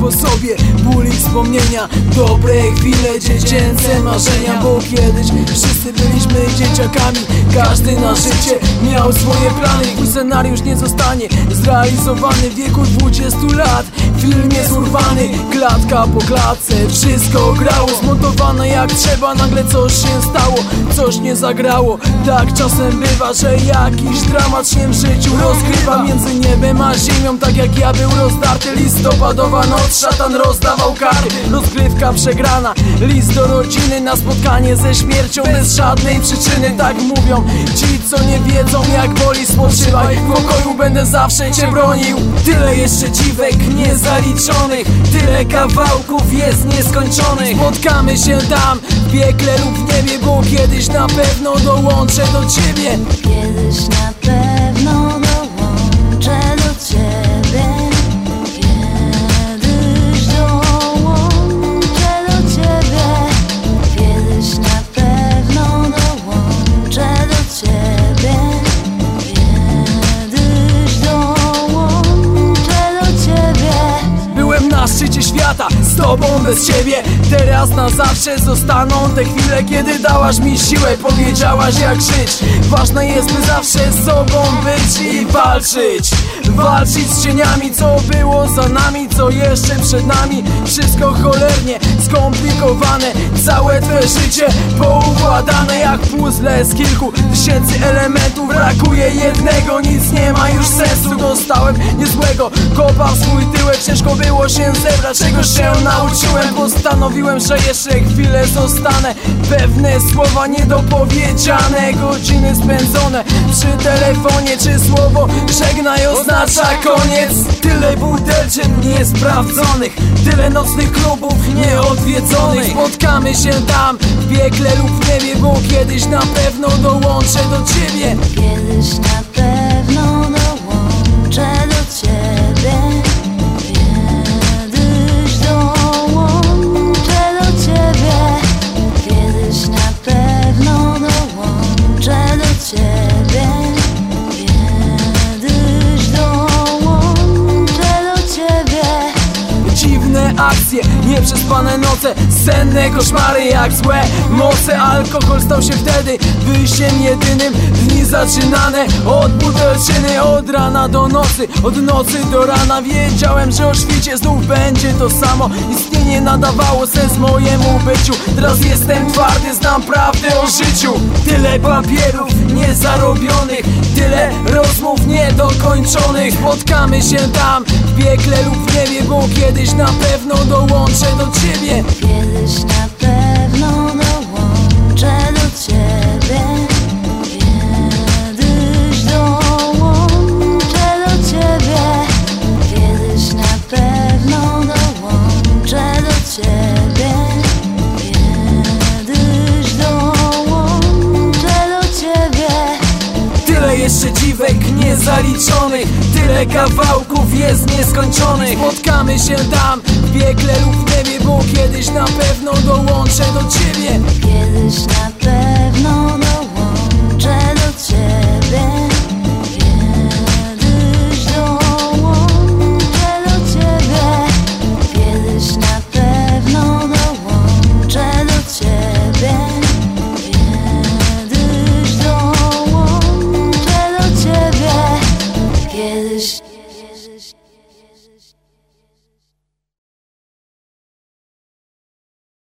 po sobie Ból i wspomnienia, dobre chwile, dziecięce marzenia Bo kiedyś wszyscy byliśmy dzieciakami. Każdy na życie miał swoje plany. Twój scenariusz nie zostanie zrealizowany w wieku 20 lat. Film jest urwany, klatka po klatce. Wszystko grało, zmontowane Nagle coś się stało, coś nie zagrało. Tak czasem bywa, że jakiś dramat się w życiu rozgrywa. Między niebem a ziemią, tak jak ja był rozdarty. Listopadowa noc, szatan rozdawał kary Rozgrywka przegrana, list do rodziny Na spotkanie ze śmiercią. Bez żadnej przyczyny Tak mówią ci, co nie wiedzą jak boli Spoczywaj, w pokoju będę zawsze cię bronił. Tyle jeszcze dziwek niezaliczonych Tyle kawałków jest nieskończonych. Spotkamy się tam, w piekle lub niebie Bo kiedyś na pewno dołączę do ciebie. Kiedyś na pewno tobą bez ciebie Teraz na zawsze zostaną te chwile Kiedy dałaś mi siłę, powiedziałaś jak żyć. Ważne jest by zawsze z sobą być i walczyć. Walczyć z cieniami, co było za nami Co jeszcze przed nami. Wszystko cholernie skomplikowane Całe twe życie poukładane Jak puzzle. Z kilku tysięcy elementów Brakuje jednego, nic nie ma już sensu. Dostałem niezłego kopa w swój tyłek? Ciężko było się zebrać, czego się nauczyłem. Postanowiłem, że jeszcze chwilę zostanę. Pewne słowa niedopowiedziane Godziny spędzone przy telefonie. Czy słowo żegnaj oznacza koniec? Tyle butelczyn niesprawdzonych Tyle nocnych klubów nieodwiedzonych. Spotkamy się tam w piekle lub w niebie Bo kiedyś na pewno dołączę do ciebie. Kiedyś na akcje, nieprzespane noce Senne koszmary jak złe moce. Alkohol stał się wtedy wyjściem jedynym Dni zaczynane od butelczyny Od rana do nocy, od nocy do rana. Wiedziałem, że o świcie znów będzie to samo Istnienie nadawało sens mojemu byciu. Teraz jestem twardy, znam prawdę o życiu. Tyle papierów niezarobionych Tyle rozmów niedokończonych. Spotkamy się tam w piekle lub w niebie Bo kiedyś na pewno dołączę do ciebie. Kiedyś na pewno jeszcze niezaliczonych. Tyle kawałków jest nieskończonych. Spotkamy się tam w piekle lub w niebie Bo kiedyś na pewno dołączę do ciebie. Kiedyś na pewno Kiedyś